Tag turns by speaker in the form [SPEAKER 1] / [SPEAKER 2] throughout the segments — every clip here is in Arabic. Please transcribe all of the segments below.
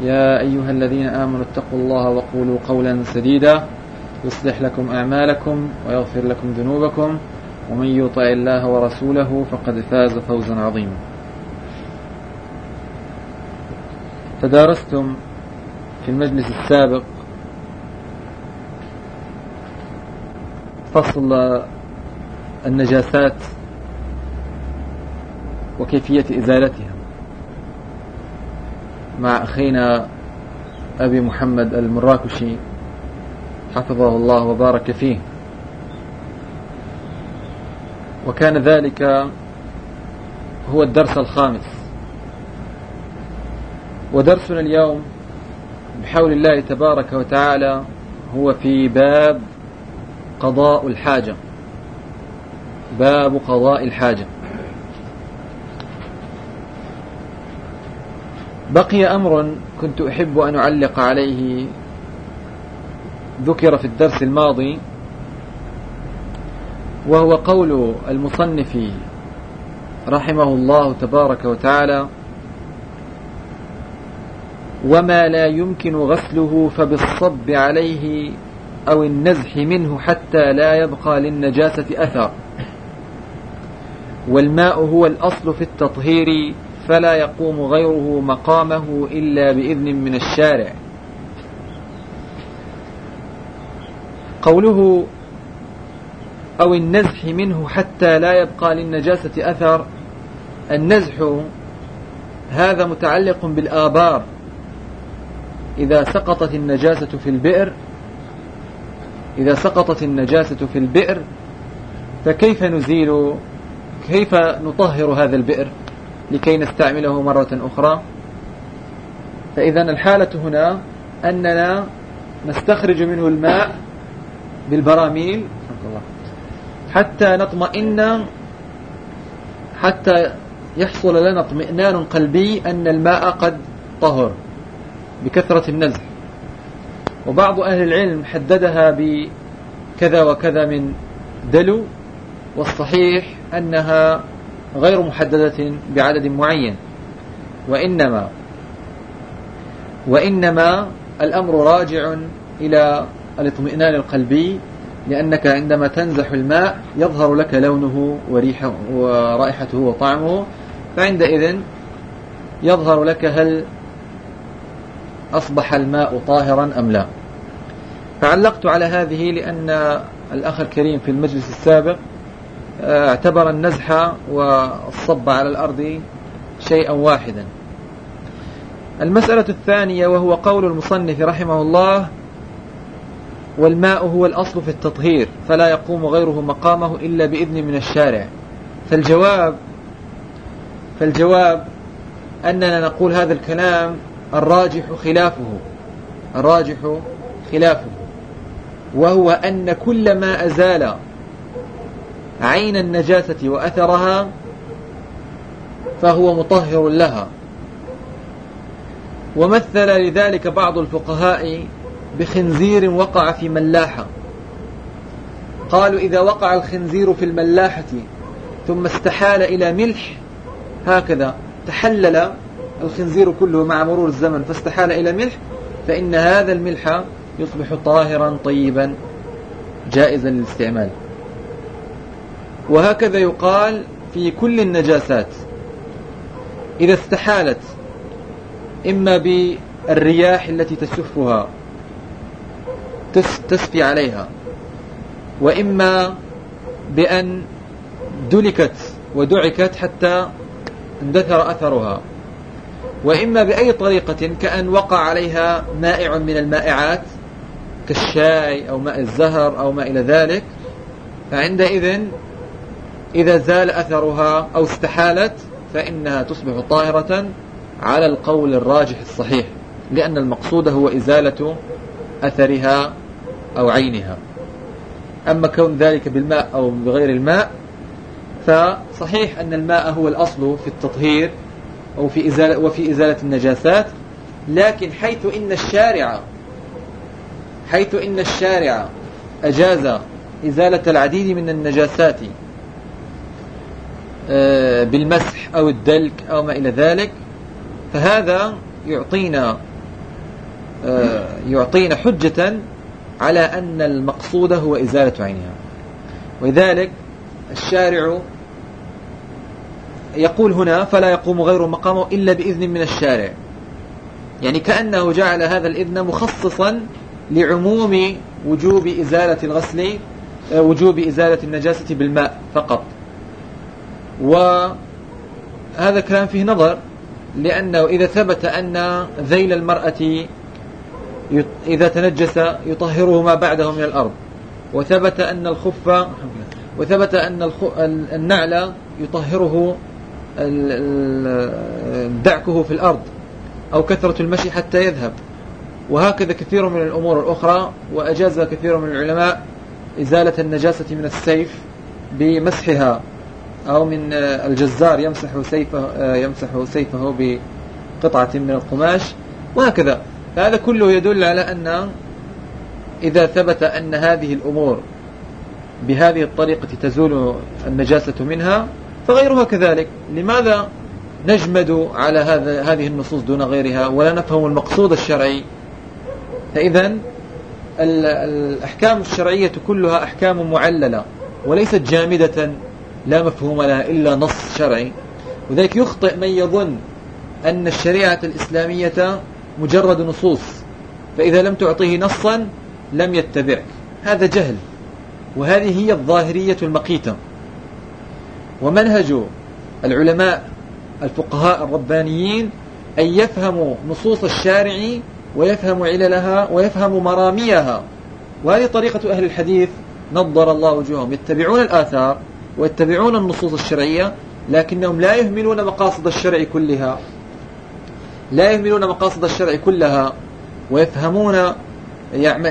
[SPEAKER 1] يا أيها الذين آمنوا اتقوا الله وقولوا قولا سديدا يصلح لكم أعمالكم ويغفر لكم ذنوبكم ومن يطع الله ورسوله فقد فاز فوزا عظيما. تدارستم في المجلس السابق فصل النجاسات وكيفية إزالتها. مع أخينا أبي محمد المراكشي حفظه الله وبارك فيه. وكان ذلك هو الدرس الخامس. ودرسنا اليوم بحول الله تبارك وتعالى هو في باب قضاء الحاجة. باب قضاء الحاجة. بقي أمر كنت أحب أن أعلق عليه. ذكر في الدرس الماضي وهو قول المصنف رحمه الله تبارك وتعالى وما لا يمكن غسله فبالصب عليه أو النزح منه حتى لا يبقى للنجاسة أثر. والماء هو الأصل في التطهير فلا يقوم غيره مقامه إلا بإذن من الشارع. قوله أو النزح منه حتى لا يبقى للنجاسة أثر النزح هذا متعلق بالآبار. إذا سقطت النجاسة في البئر إذا سقطت النجاسة في البئر فكيف نزيل كيف نطهر هذا البئر؟ لكي نستعمله مرة أخرى. فإذا الحالة هنا أننا نستخرج منه الماء بالبراميل حتى نطمئن حتى يحصل لنا اطمئنان قلبي أن الماء قد طهر بكثرة النزح وبعض أهل العلم حددها بكذا وكذا من دلو والصحيح أنها غير محددة بعدد معين. وإنما وإنما الأمر راجع إلى الاطمئنان القلبي لأنك عندما تنزح الماء يظهر لك لونه وريحه ورائحته وطعمه فعندئذ يظهر لك هل أصبح الماء طاهرا أم لا. فعلقت على هذه لأن الأخ الكريم في المجلس السابق اعتبر النزح والصب على الأرض شيئا واحدا. المسألة الثانية وهو قول المصنف رحمه الله والماء هو الأصل في التطهير فلا يقوم غيره مقامه إلا بإذن من الشارع. فالجواب فالجواب أننا نقول هذا الكلام الراجح خلافه الراجح خلافه وهو أن كل ما أزال عين النجاسة وأثرها فهو مطهر لها. ومثل لذلك بعض الفقهاء بخنزير وقع في ملاحة. قالوا إذا وقع الخنزير في الملاحة ثم استحال إلى ملح هكذا تحلل الخنزير كله مع مرور الزمن فاستحال إلى ملح فإن هذا الملح يصبح طاهرا طيبا جائزا للاستعمال. وهكذا يقال في كل النجاسات. إذا استحالت إما بالرياح التي تسفها تسفي عليها وإما بأن دلكت ودعكت حتى اندثر أثرها وإما بأي طريقة كأن وقع عليها مائع من المائعات كالشاي أو ماء الزهر أو ما إلى ذلك فعندئذ إذا زال أثرها أو استحالت فإنها تصبح طاهرة على القول الراجح الصحيح لأن المقصود هو إزالة أثرها أو عينها. أما كون ذلك بالماء أو بغير الماء فصحيح أن الماء هو الأصل في التطهير أو في إزالة وفي إزالة النجاسات لكن حيث إن الشارع حيث إن الشارع أجاز إزالة العديد من النجاسات بالمسح أو الدلك أو ما إلى ذلك فهذا يعطينا آه، يعطينا حجة على أن المقصود هو إزالة عينها. ولذلك الشارع يقول هنا فلا يقوم غير مقامه إلا بإذن من الشارع. يعني كأنه جعل هذا الإذن مخصصا لعموم وجوب إزالة الغسل آه، وجوب إزالة النجاسة بالماء فقط. وهذا كلام فيه نظر لأنه إذا ثبت أن ذيل المرأة إذا تنجس يطهره ما بعده من الأرض وثبت أن الخف وثبت أن النعل يطهره دعكه في الأرض أو كثرة المشي حتى يذهب. وهكذا كثير من الأمور الأخرى وأجاز كثير من العلماء إزالة النجاسة من السيف بمسحها. أو من الجزار يمسح سيفه يمسح سيفه بقطعة من القماش وهكذا. هذا كله يدل على أن إذا ثبت أن هذه الأمور بهذه الطريقة تزول النجاسة منها فغيرها كذلك. لماذا نجمد على هذا هذه النصوص دون غيرها ولا نفهم المقصود الشرعي؟ فإذا الأحكام الشرعية كلها أحكام معللة وليست جامدة لا مفهوم لها إلا نص شرعي. وذلك يخطئ من يظن أن الشريعة الإسلامية مجرد نصوص. فإذا لم تعطيه نصا لم يتبعك. هذا جهل. وهذه هي الظاهرية المقيتة. ومنهج العلماء الفقهاء الربانيين أن يفهموا نصوص الشارع ويفهموا عللها ويفهموا مراميها. وهذه طريقة أهل الحديث نظر الله وجوههم. يتبعون الآثار ويتبعون النصوص الشرعية لكنهم لا يهملون مقاصد الشرع كلها. لا يهملون مقاصد الشرع كلها ويفهمون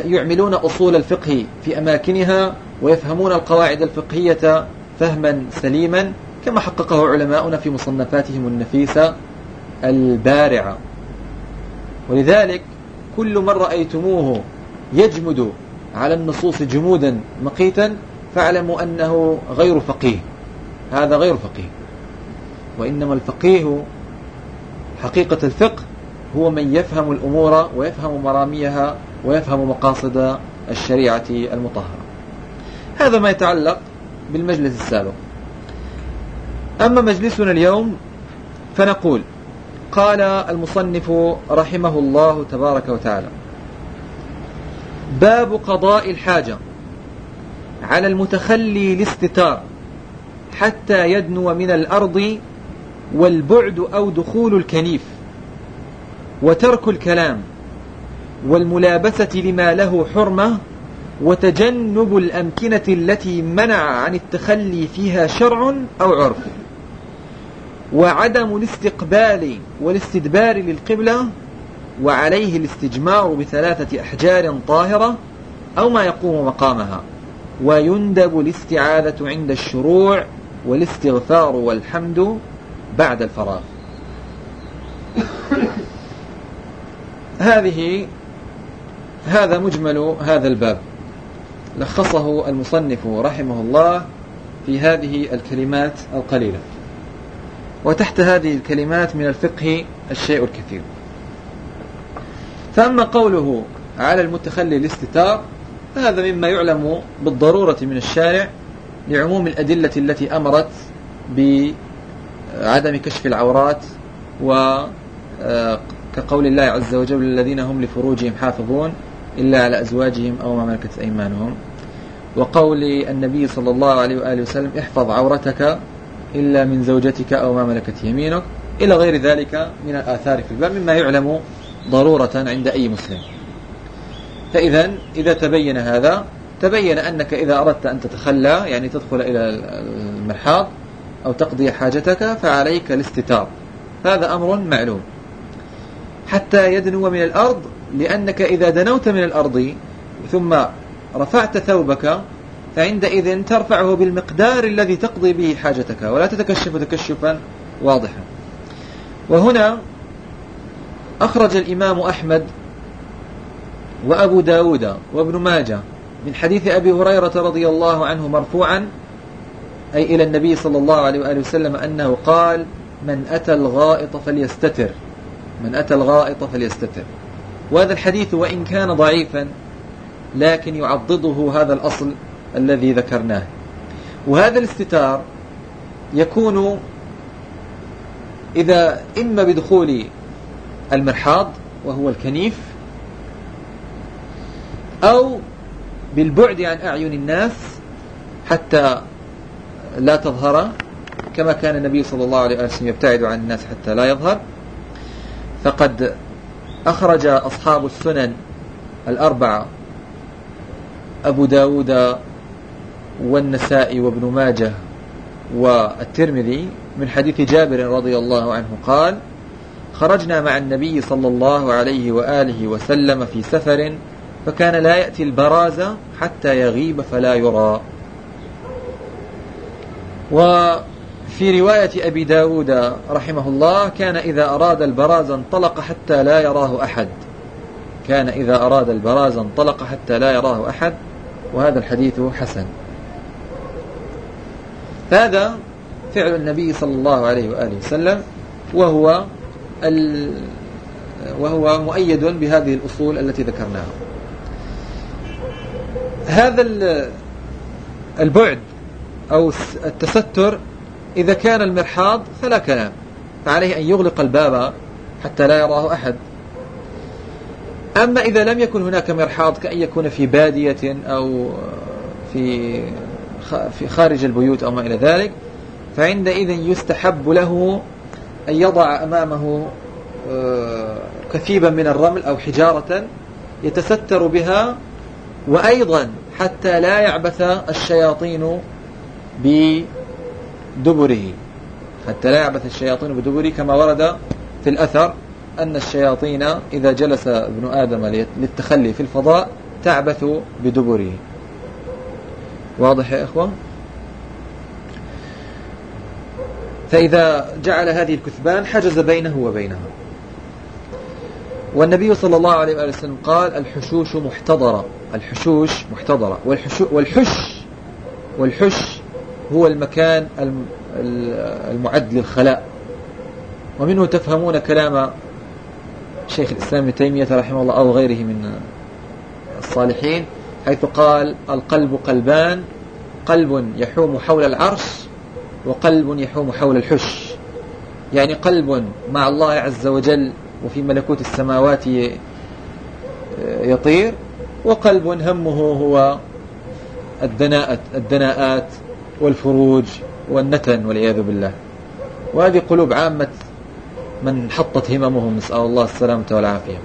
[SPEAKER 1] يعملون أصول الفقه في أماكنها ويفهمون القواعد الفقهية فهما سليما كما حققه علماؤنا في مصنفاتهم النفيسة البارعة. ولذلك كل من رأيتموه يجمد على النصوص جمودا مقيتا فاعلموا أنه غير فقيه. هذا غير فقيه. وإنما الفقيه حقيقة الفقه هو من يفهم الأمور ويفهم مراميها ويفهم مقاصد الشريعة المطهرة. هذا ما يتعلق بالمجلس السابق. أما مجلسنا اليوم فنقول قال المصنف رحمه الله تبارك وتعالى باب قضاء الحاجة. على المتخلي الاستتار حتى يدنو من الأرض والبعد أو دخول الكنيف وترك الكلام والملابسة لما له حرمة وتجنب الأمكنة التي منع عن التخلي فيها شرع أو عرف وعدم الاستقبال والاستدبار للقبلة وعليه الاستجمار بثلاثة أحجار طاهرة أو ما يقوم مقامها ويندب الاستعاذة عند الشروع والاستغفار والحمد بعد الفراغ. هذه هذا مجمل هذا الباب. لخصه المصنف رحمه الله في هذه الكلمات القليلة. وتحت هذه الكلمات من الفقه الشيء الكثير. فأما قوله على المتخلي الاستتار فهذا مما يعلم بالضرورة من الشارع لعموم الأدلة التي أمرت بعدم كشف العورات و آه، الله عز وجل الذين هم لفروجهم حافظون إلا على أزواجهم أو ما ملكت أيمانهم. وقول النبي صلى الله عليه وآله وسلم احفظ عورتك إلا من زوجتك أو ما ملكت يمينك. إلى غير ذلك من الآثار في الباب مما يعلم ضرورة عند أي مسلم. فإذا إذا تبين هذا تبين أنك إذا أردت أن تتخلى يعني تدخل إلى المرحاض أو تقضي حاجتك فعليك الاستتار. هذا أمر معلوم. حتى يدنو من الأرض لأنك إذا دنوت من الأرض ثم رفعت ثوبك فعندئذ ترفعه بالمقدار الذي تقضي به حاجتك ولا تتكشف تكشفا واضحا. وهنا أخرج الإمام أحمد وأبو داود وابن ماجه من حديث أبي هريرة رضي الله عنه مرفوعا أي إلى النبي صلى الله عليه وآله وسلم أنه قال من أتى الغائط فليستتر. من أتى الغائط فليستتر. وهذا الحديث وإن كان ضعيفا لكن يعضده هذا الأصل الذي ذكرناه. وهذا الاستتار يكون إذا إما بدخول المرحاض وهو الكنيف أو بالبعد عن أعين الناس حتى لا تظهر كما كان النبي صلى الله عليه وسلم يبتعد عن الناس حتى لا يظهر. فقد أخرج أصحاب السنن الأربعة أبو داود والنسائي وابن ماجه والترمذي من حديث جابر رضي الله عنه قال خرجنا مع النبي صلى الله عليه وآله وسلم في سفر فكان لا يأتي البراز حتى يغيب فلا يرى. وفي رواية أبي داود رحمه الله كان إذا أراد البراز انطلق حتى لا يراه أحد. كان إذا أراد البراز انطلق حتى لا يراه أحد وهذا الحديث حسن. هذا فعل النبي صلى الله عليه وآله وسلم وهو وهو مؤيد بهذه الأصول التي ذكرناها. هذا البعد أو التستر إذا كان المرحاض فلا كلام. فعليه أن يغلق الباب حتى لا يراه أحد. أما إذا لم يكن هناك مرحاض كأن يكون في بادية أو في في خارج البيوت أو ما إلى ذلك فعندئذ يستحب له أن يضع أمامه آه، كثيبا من الرمل أو حجارة يتستر بها وأيضا حتى لا يعبث الشياطين بدبره. حتى لا يعبث الشياطين بدبره كما ورد في الأثر أن الشياطين إذا جلس ابن آدم للتخلي في الفضاء تعبث بدبره. واضح يا إخوة؟ فإذا جعل هذه الكثبان حجز بينه وبينها. والنبي صلى الله عليه وسلم قال الحشوش محتضرة. الحشوش محتضرة. والحش والحش والحش هو المكان المعد للخلاء. ومنه تفهمون كلام شيخ الإسلام ابن تيمية رحمه الله أو غيره من الصالحين حيث قال القلب قلبان قلب يحوم حول العرش وقلب يحوم حول الحش. يعني قلب مع الله عز وجل وفي ملكوت السماوات يطير وقلب همه هو الدناءة الدناءات والفروج والنتن والعياذ بالله. وهذه قلوب عامة من حطت هممهم نسأل الله السلامة والعافية.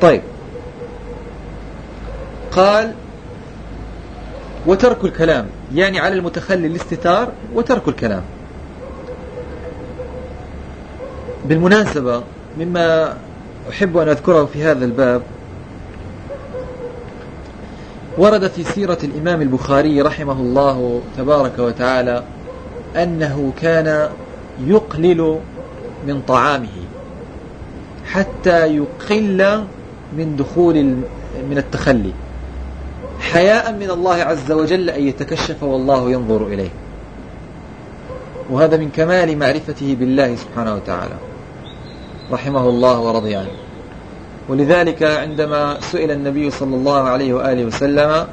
[SPEAKER 1] طيب. قال وترك الكلام. يعني على المتخلي الاستتار وترك الكلام. بالمناسبة مما أحب أن أذكره في هذا الباب ورد في سيرة الإمام البخاري رحمه الله تبارك وتعالى أنه كان يقلل من طعامه حتى يقل من دخول من التخلي. حياء من الله عز وجل أن يتكشف والله ينظر إليه. وهذا من كمال معرفته بالله سبحانه وتعالى. رحمه الله ورضي عنه. ولذلك عندما سئل النبي صلى الله عليه وآله وسلم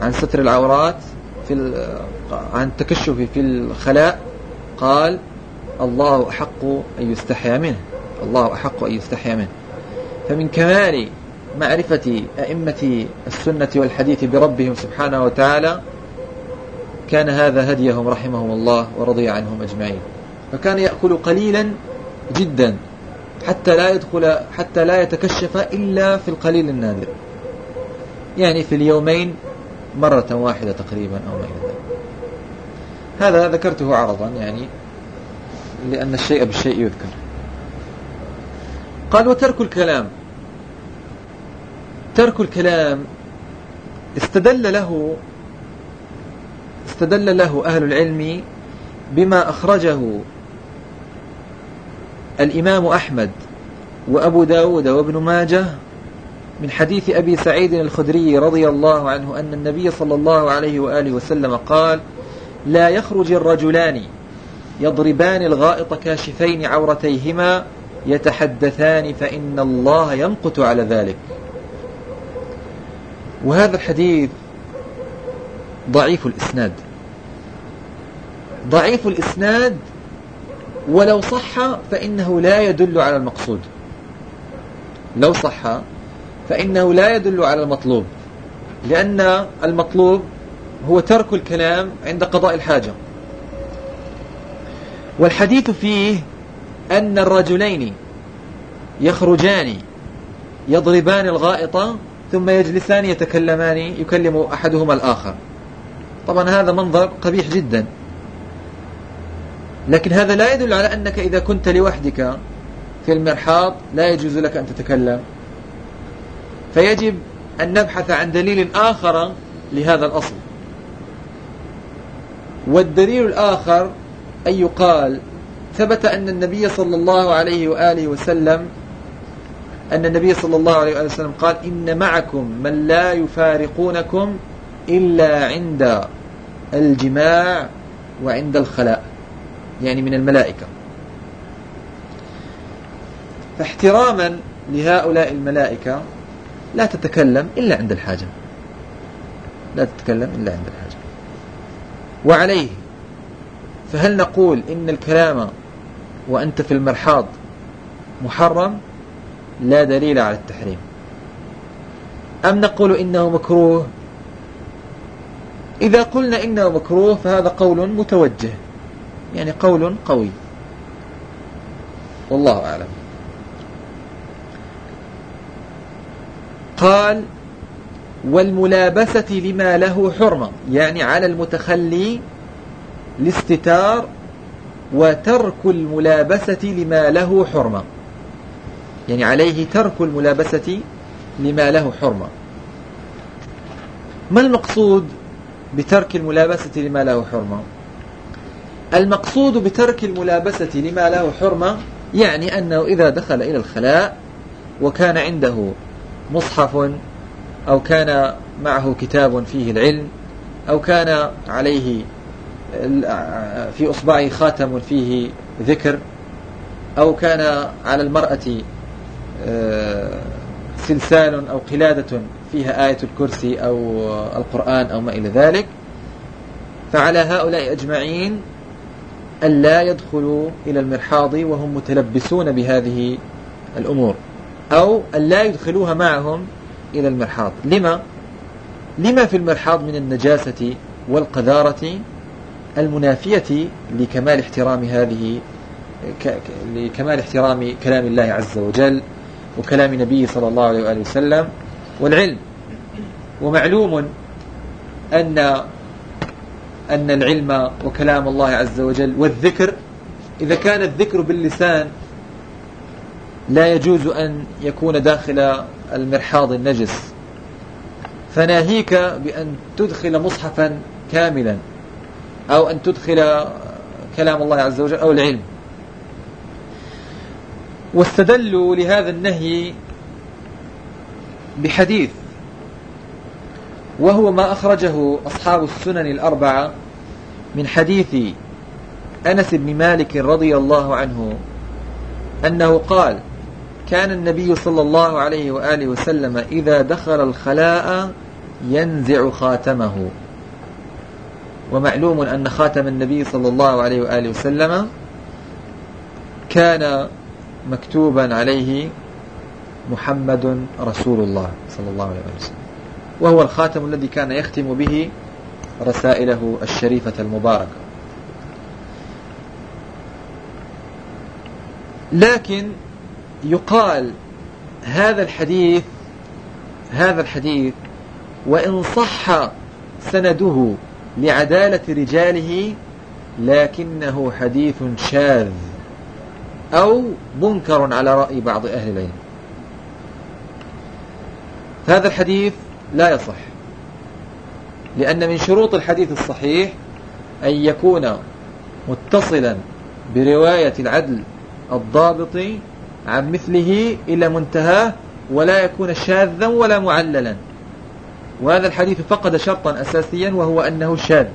[SPEAKER 1] عن ستر العورات في عن التكشف في الخلاء قال الله أحق أن يستحيا منه الله أحق أن يستحيا منه. فمن كمال معرفة أئمة السنة والحديث بربهم سبحانه وتعالى كان هذا هديهم رحمهم الله ورضي عنهم أجمعين. فكان يأكل قليلا جدا. حتى لا يدخل حتى لا يتكشف إلا في القليل النادر. يعني في اليومين مرة واحدة تقريبا أو ما إلى ذلك. هذا ذكرته عرضا يعني لأن الشيء بالشيء يذكر. قال وترك الكلام. ترك الكلام استدل له استدل له أهل العلم بما أخرجه الإمام أحمد وأبو داود وابن ماجه من حديث أبي سعيد الخدري رضي الله عنه أن النبي صلى الله عليه وآله وسلم قال لا يخرج الرجلان يضربان الغائط كاشفين عورتيهما يتحدثان فإن الله يمقت على ذلك. وهذا الحديث ضعيف الإسناد. ضعيف الإسناد ولو صح فإنه لا يدل على المقصود. لو صح فإنه لا يدل على المطلوب لأن المطلوب هو ترك الكلام عند قضاء الحاجة. والحديث فيه أن الرجلين يخرجان يضربان الغائط ثم يجلسان يتكلمان يكلم أحدهما الآخر. طبعا هذا منظر قبيح جدا. لكن هذا لا يدل على أنك إذا كنت لوحدك في المرحاض لا يجوز لك أن تتكلم. فيجب أن نبحث عن دليل آخر لهذا الأصل. والدليل الآخر أن يقال ثبت أن النبي صلى الله عليه وآله وسلم أن النبي صلى الله عليه وآله وسلم قال إن معكم من لا يفارقونكم إلا عند الجماع وعند الخلاء. يعني من الملائكة. فاحتراما لهؤلاء الملائكة لا تتكلم إلا عند الحاجة. لا تتكلم إلا عند الحاجة. وعليه فهل نقول إن الكلام وأنت في المرحاض محرم؟ لا دليل على التحريم. أم نقول إنه مكروه؟ إذا قلنا إنه مكروه فهذا قول متوجه. يعني قول قوي. والله أعلم. قال والملابسة لما له حرمة. يعني على المتخلي الاستتار وترك الملابسة لما له حرمة. يعني عليه ترك الملابسة لما له حرمة. ما المقصود بترك الملابسة لما له حرمة؟ المقصود بترك الملابسة لما له حرمة يعني أنه إذا دخل إلى الخلاء وكان عنده مصحف أو كان معه كتاب فيه العلم أو كان عليه في أصبعه خاتم فيه ذكر أو كان على المرأة آه، سلسال أو قلادة فيها آية الكرسي أو القرآن أو ما إلى ذلك فعلى هؤلاء أجمعين أن لا يدخلوا إلى المرحاض وهم متلبسون بهذه الأمور. أو أن لا يدخلوها معهم إلى المرحاض. لما؟ لما في المرحاض من النجاسة والقذارة المنافية لكمال احترام هذه لكمال احترام كلام الله عز وجل وكلام نبيه صلى الله عليه وآله وسلم. والعلم. ومعلوم أن أن العلم وكلام الله عز وجل والذكر إذا كان الذكر باللسان لا يجوز أن يكون داخل المرحاض النجس. فناهيك بأن تدخل مصحفا كاملا أو أن تدخل كلام الله عز وجل أو العلم. واستدلوا لهذا النهي بحديث وهو ما أخرجه أصحاب السنن الأربعة من حديث أنس بن مالك رضي الله عنه أنه قال كان النبي صلى الله عليه وآله وسلم إذا دخل الخلاء ينزع خاتمه. ومعلوم أن خاتم النبي صلى الله عليه وآله وسلم كان مكتوبا عليه محمد رسول الله صلى الله عليه وسلم. وهو الخاتم الذي كان يختم به رسائله الشريفة المباركة. لكن يقال هذا الحديث هذا الحديث وإن صح سنده لعدالة رجاله لكنه حديث شاذ أو منكر على رأي بعض أهل العلم. هذا الحديث لا يصح. لأن من شروط الحديث الصحيح أن يكون متصلا برواية العدل الضابط عن مثله إلى منتهاه ولا يكون شاذا ولا معللا. وهذا الحديث فقد شرطا أساسيا وهو أنه شاذ.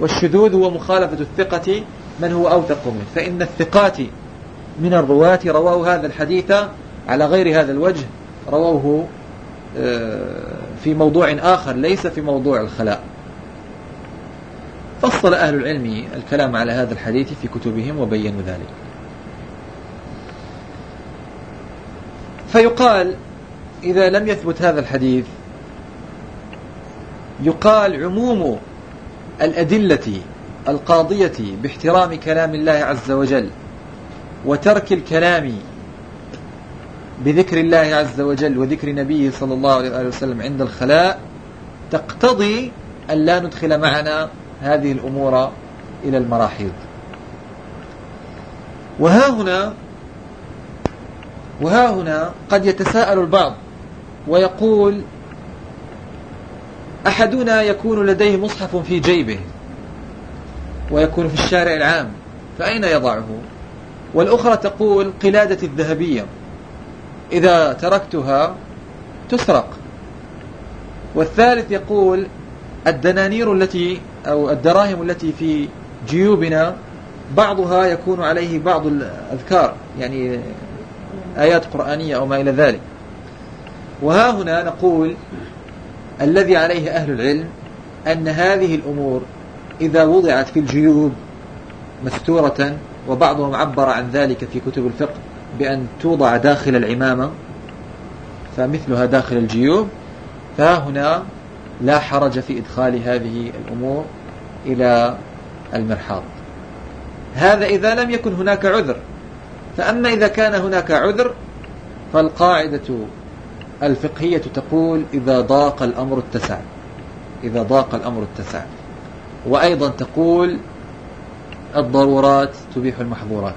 [SPEAKER 1] والشذوذ هو مخالفة الثقة من هو أوثق منه. فإن الثقات من الرواة رواه هذا الحديث على غير هذا الوجه رووه آه، في موضوع آخر ليس في موضوع الخلاء. فصل أهل العلم الكلام على هذا الحديث في كتبهم وبينوا ذلك. فيقال إذا لم يثبت هذا الحديث يقال عموم الأدلة القاضية باحترام كلام الله عز وجل وترك الكلام بذكر الله عز وجل وذكر نبيه صلى الله عليه وسلم عند الخلاء تقتضي أن لا ندخل معنا هذه الأمور إلى المراحيض. وها هنا وها هنا قد يتساءل البعض ويقول أحدنا يكون لديه مصحف في جيبه ويكون في الشارع العام فأين يضعه؟ والأخرى تقول قلادة الذهبية. إذا تركتها تسرق. والثالث يقول الدنانير التي أو الدراهم التي في جيوبنا بعضها يكون عليه بعض الأذكار يعني آيات قرآنية أو ما إلى ذلك. وها هنا نقول الذي عليه أهل العلم أن هذه الأمور إذا وضعت في الجيوب مستورة وبعضهم عبر عن ذلك في كتب الفقه. بأن توضع داخل العمامة فمثلها داخل الجيوب فهنا لا حرج في إدخال هذه الأمور إلى المرحاض. هذا إذا لم يكن هناك عذر فأما إذا كان هناك عذر فالقاعدة الفقهية تقول إذا ضاق الأمر اتسع. إذا ضاق الأمر اتسع. وأيضا تقول الضرورات تبيح المحظورات.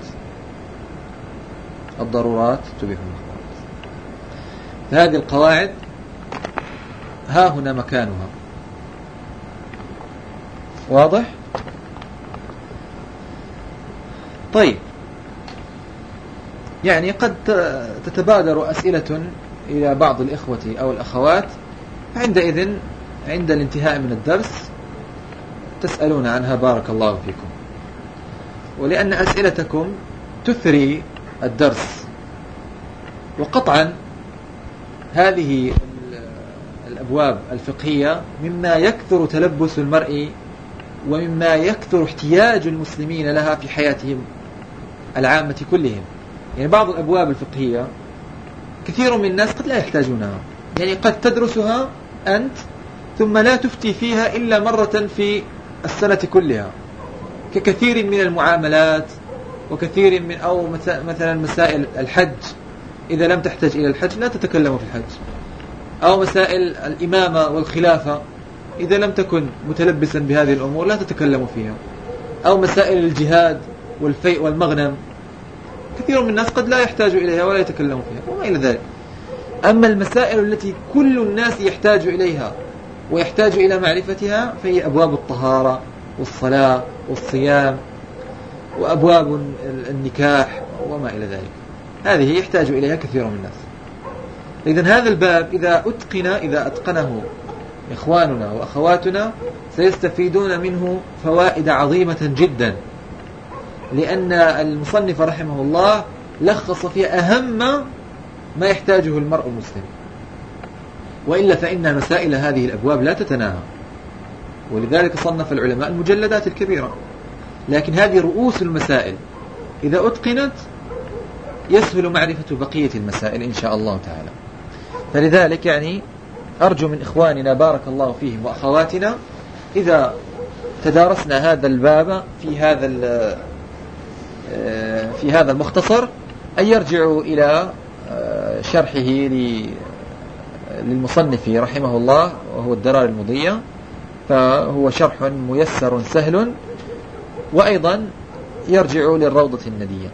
[SPEAKER 1] الضرورات تبيح المحظورات هذه القواعد ها هنا مكانها. واضح؟ طيب. يعني قد تتبادر أسئلة إلى بعض الإخوة أو الأخوات عندئذ عند الانتهاء من الدرس. تسألون عنها. بارك الله فيكم. ولأن أسئلتكم تثري الدرس. وقطعا هذه الأبواب الفقهية مما يكثر تلبس المرء ومما يكثر احتياج المسلمين لها في حياتهم العامة كلهم. يعني بعض الأبواب الفقهية كثير من الناس قد لا يحتاجونها. يعني قد تدرسها أنت ثم لا تفتي فيها إلا مرة في السنة كلها. ككثير من المعاملات وكثير من أو مثلا مسائل الحج. إذا لم تحتاج إلى الحج لا تتكلم في الحج. أو مسائل الإمامة والخلافة. إذا لم تكن متلبسا بهذه الأمور لا تتكلم فيها. أو مسائل الجهاد والفيء والمغنم. كثير من الناس قد لا يحتاج إليها ولا يتكلم فيها وما إلى ذلك. أما المسائل التي كل الناس يحتاج إليها ويحتاج إلى معرفتها فهي أبواب الطهارة والصلاة والصيام وأبواب النكاح وما إلى ذلك. هذه يحتاج إليها كثير من الناس. إذا هذا الباب إذا أتقن إذا أتقنه إخواننا وأخواتنا سيستفيدون منه فوائد عظيمة جدا. لأن المصنف رحمه الله لخص فيها أهم ما يحتاجه المرء المسلم. وإلا فإن مسائل هذه الأبواب لا تتناهى. ولذلك صنف العلماء المجلدات الكبيرة. لكن هذه رؤوس المسائل. إذا أتقنت يسهل معرفة بقية المسائل إن شاء الله تعالى. فلذلك يعني أرجو من إخواننا بارك الله فيهم وأخواتنا إذا تدارسنا هذا الباب في هذا آه، في هذا المختصر أن يرجعوا إلى آه، شرحه للمصنف رحمه الله وهو الدرار المضية. فهو شرح ميسر سهل وأيضا يرجع للروضة الندية.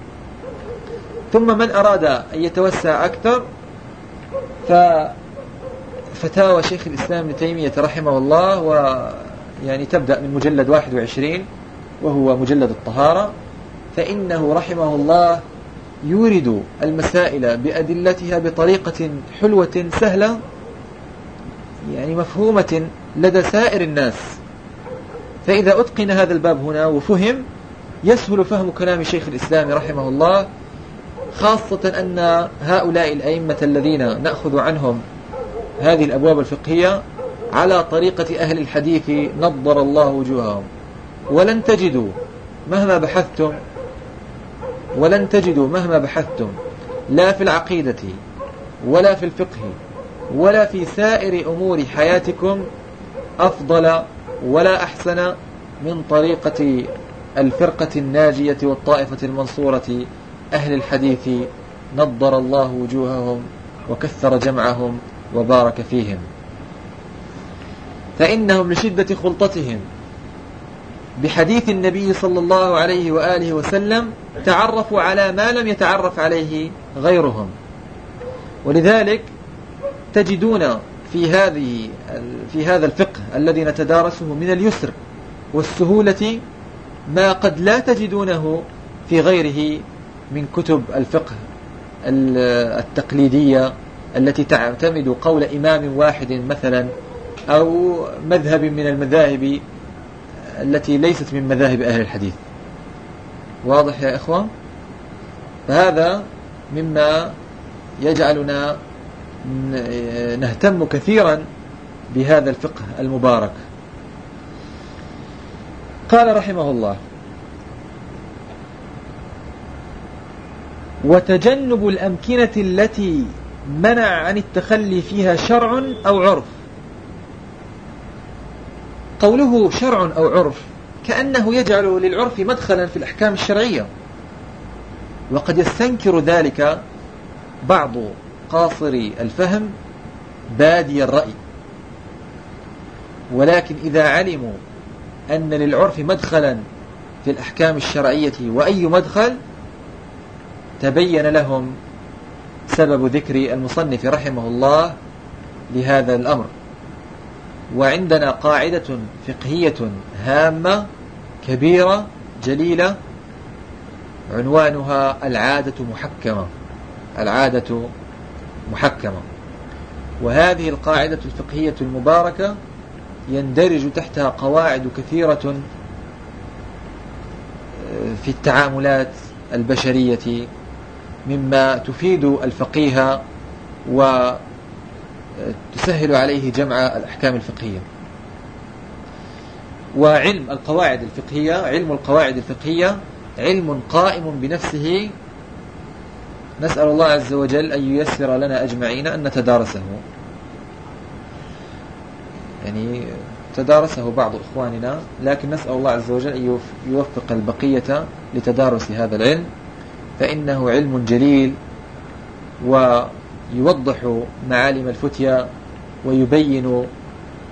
[SPEAKER 1] ثم من أراد أن يتوسع أكثر ففتاوى شيخ الإسلام ابن تيمية رحمه الله ويعني تبدأ من مجلد 21 وهو مجلد الطهارة. فإنه رحمه الله يورد المسائل بأدلتها بطريقة حلوة سهلة يعني مفهومة لدى سائر الناس. فإذا أتقن هذا الباب هنا وفهم يسهل فهم كلام شيخ الإسلام رحمه الله خاصة أن هؤلاء الأئمة الذين نأخذ عنهم هذه الأبواب الفقهية على طريقة أهل الحديث نضر الله وجوههم. ولن تجدوا مهما بحثتم ولن تجدوا مهما بحثتم لا في العقيدة ولا في الفقه ولا في سائر أمور حياتكم أفضل ولا أحسن من طريقة الفرقة الناجية والطائفة المنصورة. أهل الحديث نضر الله وجوههم وكثر جمعهم وبارك فيهم. فإنهم لشدة خلطتهم. بحديث النبي صلى الله عليه وآله وسلم تعرفوا على ما لم يتعرف عليه غيرهم. ولذلك تجدون في هذه في هذا الفقه الذي نتدارسه من اليسر والسهولة ما قد لا تجدونه في غيره من كتب الفقه التقليدية التي تعتمد قول إمام واحد مثلا أو مذهب من المذاهب التي ليست من مذاهب أهل الحديث. واضح يا إخوة؟ فهذا مما يجعلنا نهتم كثيرا بهذا الفقه المبارك. قال رحمه الله وتجنب الأمكنة التي منع عن التخلي فيها شرع أو عرف. قوله شرع أو عرف كأنه يجعل للعرف مدخلا في الأحكام الشرعية وقد يستنكر ذلك بعض قاصري الفهم بادي الرأي. ولكن إذا علموا أن للعرف مدخلا في الأحكام الشرعية وأي مدخل تبين لهم سبب ذكر المصنف رحمه الله لهذا الأمر. وعندنا قاعدة فقهية هامة كبيرة جليلة عنوانها العادة محكمة. العادة محكمة. وهذه القاعدة الفقهية المباركة يندرج تحتها قواعد كثيرة آه، في التعاملات البشرية مما تفيد الفقيه وتسهل عليه جمع الأحكام الفقهية. وعلم القواعد الفقهية علم القواعد الفقهية علم قائم بنفسه نسأل الله عز وجل أن ييسر لنا أجمعين أن نتدارسه. يعني تدارسه بعض إخواننا لكن نسأل الله عز وجل أن يوفق البقية لتدارس هذا العلم فإنه علم جليل ويوضح معالم الفتيا ويبين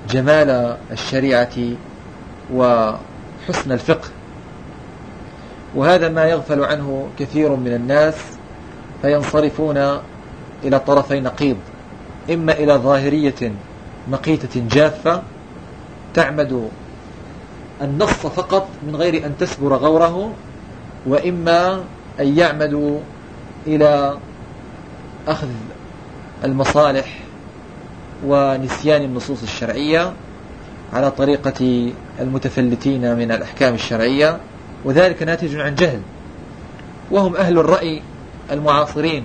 [SPEAKER 1] جمال الشريعة وحسن الفقه. وهذا ما يغفل عنه كثير من الناس فينصرفون إلى طرفي نقيض إما إلى ظاهرية مقيتة جافة تعمد النص فقط من غير أن تسبر غوره وإما أن يعمدوا إلى أخذ المصالح ونسيان النصوص الشرعية على طريقة المتفلتين من الأحكام الشرعية وذلك ناتج عن جهل وهم أهل الرأي المعاصرين.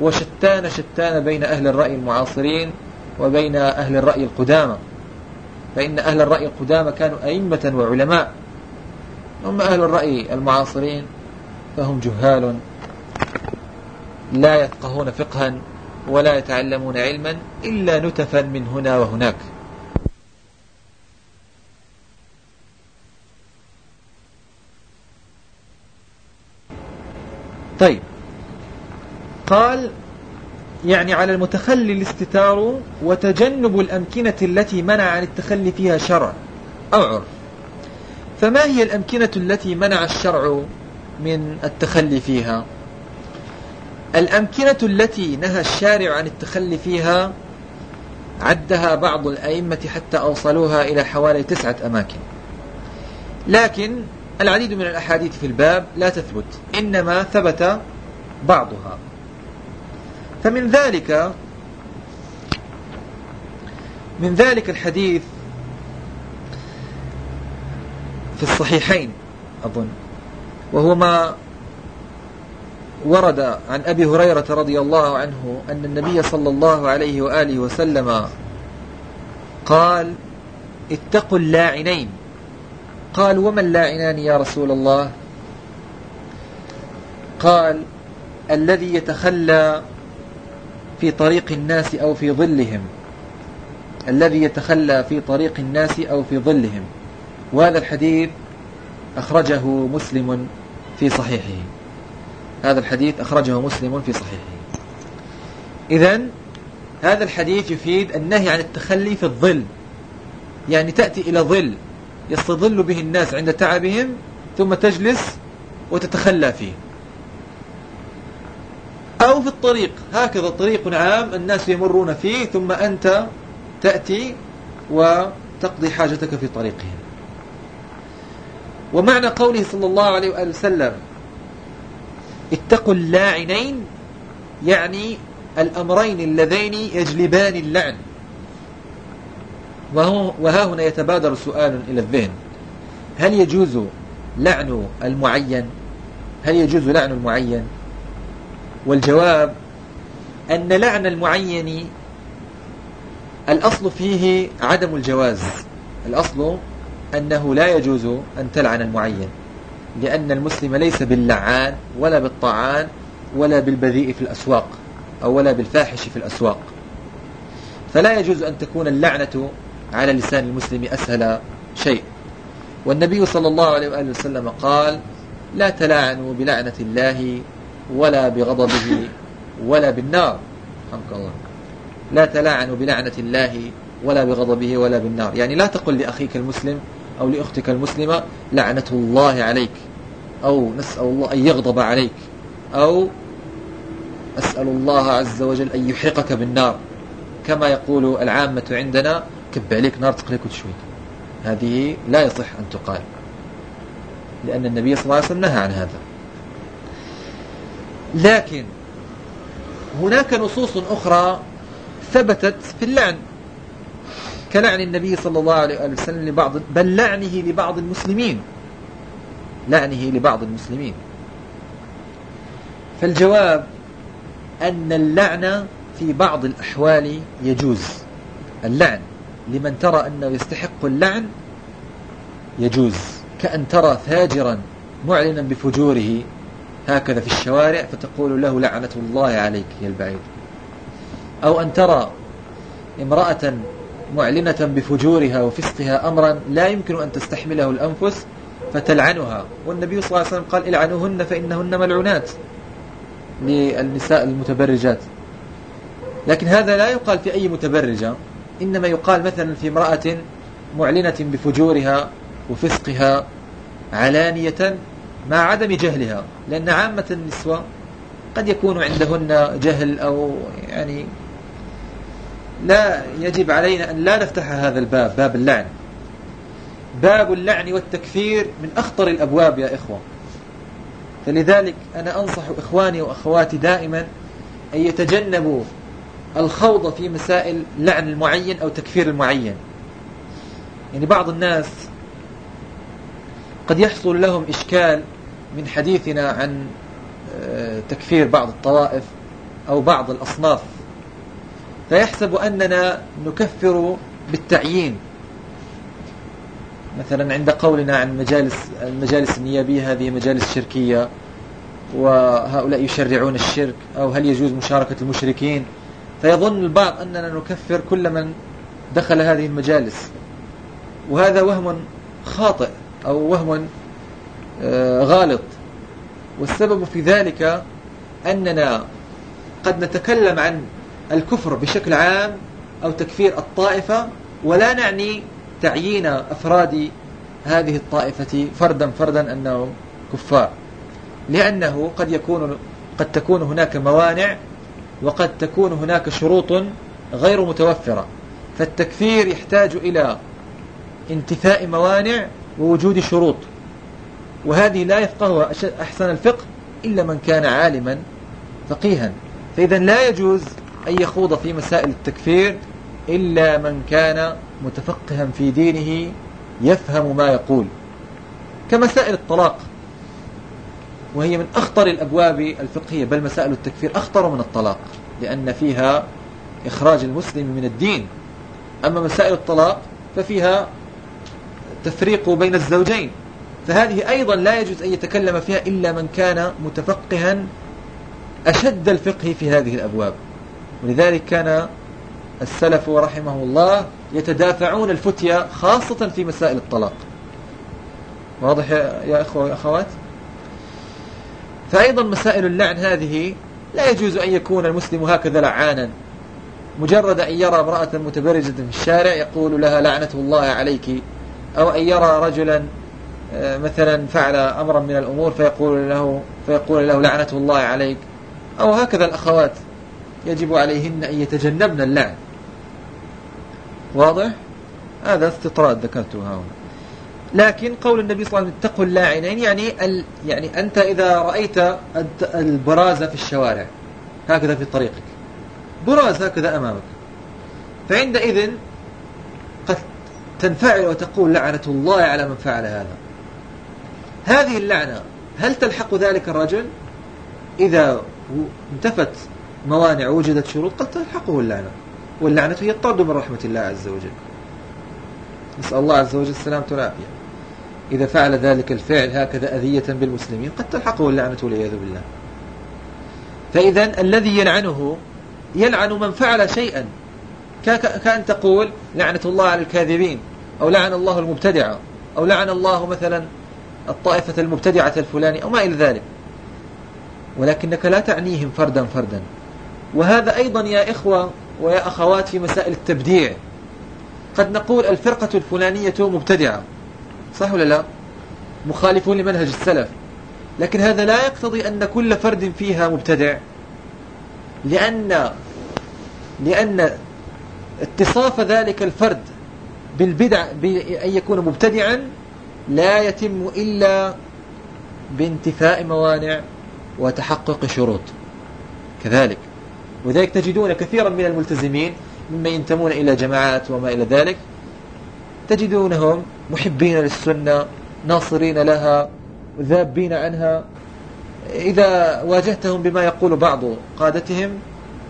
[SPEAKER 1] وشتان شتان بين أهل الرأي المعاصرين وبين أهل الرأي القدامى. فإن أهل الرأي القدامى كانوا أئمة وعلماء. أما أهل الرأي المعاصرين فهم جهال لا يفقهون فقها ولا يتعلمون علما إلا نتفا من هنا وهناك. طيب. قال يعني على المتخلي الاستتار وتجنب الأمكنة التي منع عن التخلي فيها شرع أو عرف. فما هي الأمكنة التي منع الشرع من التخلي فيها؟ الأمكنة التي نهى الشارع عن التخلي فيها عدها بعض الأئمة حتى أوصلوها إلى حوالي تسعة أماكن. لكن العديد من الأحاديث في الباب لا تثبت إنما ثبت بعضها. فمن ذلك من ذلك الحديث في الصحيحين أظن. وهو ما ورد عن أبي هريرة رضي الله عنه أن النبي صلى الله عليه وآله وسلم قال اتقوا اللاعنين قال وما اللاعنان يا رسول الله؟ قال الذي يتخلى في طريق الناس أو في ظلهم. الذي يتخلى في طريق الناس أو في ظلهم. وهذا الحديث أخرجه مسلم في صحيحه. هذا الحديث أخرجه مسلم في صحيحه. إذا هذا الحديث يفيد النهي عن التخلي في الظل. يعني تأتي إلى ظل يستظل به الناس عند تعبهم ثم تجلس وتتخلى فيه. أو في الطريق. هكذا طريق عام الناس يمرون فيه ثم أنت تأتي وتقضي حاجتك في طريقهم. ومعنى قوله صلى الله عليه وآله وسلم اتقوا اللاعنين يعني الأمرين اللذين يجلبان اللعن. وها هنا يتبادر سؤال إلى الذهن. هل يجوز لعن المعين؟ هل يجوز لعن المعين؟ والجواب أن لعن المعين الأصل فيه عدم الجواز. الأصل أنه لا يجوز أن تلعن المعين لأن المسلم ليس باللعان ولا بالطعان ولا بالبذيء في الأسواق أو ولا بالفاحش في الأسواق. فلا يجوز أن تكون اللعنة على لسان المسلم أسهل شيء. والنبي صلى الله عليه وآله وسلم قال لا تلاعنوا بلعنة الله ولا بغضبه ولا بالنار. رحمك الله. لا تلاعنوا بلعنة الله ولا بغضبه ولا بالنار. يعني لا تقل لأخيك المسلم أو لأختك المسلمة لعنة الله عليك أو نسأل الله أن يغضب عليك أو أسأل الله عز وجل أن يحرقك بالنار. كما يقول العامة عندنا كب عليك نار تقليك شوي هذه لا يصح أن تقال لأن النبي صلى الله عليه وسلم نهى عن هذا. لكن هناك نصوص أخرى ثبتت في اللعن كلعن النبي صلى الله عليه وسلم لبعض بل لعنه لبعض المسلمين لعنه لبعض المسلمين. فالجواب أن اللعن في بعض الأحوال يجوز. اللعن لمن ترى أنه يستحق اللعن يجوز كأن ترى فاجرا معلنا بفجوره هكذا في الشوارع فتقول له لعنة الله عليك يا البعيد أو أن ترى امرأة معلنة بفجورها وفسقها أمرا لا يمكن أن تستحمله الأنفس فتلعنها. والنبي صلى الله عليه وسلم قال العنوهن فإنهن ملعونات للنساء المتبرجات. لكن هذا لا يقال في أي متبرجة إنما يقال مثلا في امرأة معلنة بفجورها وفسقها علانية مع عدم جهلها لأن عامة النسوة قد يكون عندهن جهل أو يعني لا يجب علينا أن لا نفتح هذا الباب باب اللعن. باب اللعن والتكفير من أخطر الأبواب يا إخوة. فلذلك أنا أنصح إخواني وأخواتي دائما أن يتجنبوا الخوض في مسائل لعن المعين أو تكفير المعين. يعني بعض الناس قد يحصل لهم إشكال من حديثنا عن آه، تكفير بعض الطوائف أو بعض الأصناف. فيحسب أننا نكفر بالتعيين. مثلا عند قولنا عن مجالس المجالس النيابية هذه مجالس شركية وهؤلاء يشرعون الشرك أو هل يجوز مشاركة المشركين؟ فيظن البعض أننا نكفر كل من دخل هذه المجالس. وهذا وهم خاطئ أو وهم غالط. والسبب في ذلك أننا قد نتكلم عن الكفر بشكل عام أو تكفير الطائفة ولا نعني تعيين أفراد هذه الطائفة فردا فردا أنه كفار. لأنه قد يكون قد تكون هناك موانع وقد تكون هناك شروط غير متوفرة. فالتكفير يحتاج إلى انتفاء موانع ووجود شروط. وهذه لا يفقهها أحسن الفقه إلا من كان عالما فقيها. فإذا لا يجوز أن يخوض في مسائل التكفير إلا من كان متفقها في دينه يفهم ما يقول. كمسائل الطلاق وهي من أخطر الأبواب الفقهية بل مسائل التكفير أخطر من الطلاق لأن فيها إخراج المسلم من الدين. أما مسائل الطلاق ففيها تفريق بين الزوجين. فهذه أيضا لا يجوز أن يتكلم فيها إلا من كان متفقها أشد الفقه في هذه الأبواب. ولذلك كان السلف رحمه الله يتدافعون الفتية خاصة في مسائل الطلاق. واضح يا أخوة وأخوات فأيضا مسائل اللعن هذه لا يجوز أن يكون المسلم هكذا لعانا. مجرد أن يرى امرأة متبرجة في الشارع يقول لها لعنة الله عليك أو أن يرى رجلا مثلا فعل أمرا من الأمور فيقول له فيقول له لعنة الله عليك. أو هكذا الأخوات يجب عليهن أن يتجنبن اللعن. واضح؟ هذا استطراد ذكرته هنا. لكن قول النبي صلى الله عليه وسلم اتقوا اللاعنين يعني ال يعني أنت إذا رأيت البراز في الشوارع هكذا في طريقك. براز هكذا أمامك. فعندئذ قد تنفعل وتقول لعنة الله على من فعل هذا. هذه اللعنة هل تلحق ذلك الرجل؟ إذا انتفت موانع وجدت شروط قد تلحقه اللعنة. واللعنة هي الطرد من رحمة الله عز وجل. نسأل الله عز وجل السلامة والعافية. إذا فعل ذلك الفعل هكذا أذية بالمسلمين قد تلحقه اللعنة والعياذ بالله. فإذا الذي يلعنه يلعن من فعل شيئا. كأن تقول لعنة الله على الكاذبين أو لعن الله المبتدعة أو لعن الله مثلا الطائفة المبتدعة الفلاني أو ما إلى ذلك. ولكنك لا تعنيهم فردا فردا. وهذا أيضا يا إخوة ويا أخوات في مسائل التبديع. قد نقول الفرقة الفلانية مبتدعة. صح ولا لا؟ مخالفون لمنهج السلف. لكن هذا لا يقتضي أن كل فرد فيها مبتدع. لأن لأن اتصاف ذلك الفرد بالبدع بأن يكون مبتدعا لا يتم إلا بانتفاء موانع وتحقق شروط. كذلك. وذلك تجدون كثيرا من الملتزمين ممن ينتمون إلى جماعات وما إلى ذلك. تجدونهم محبين للسنة ناصرين لها ذابين عنها. إذا واجهتهم بما يقول بعض قادتهم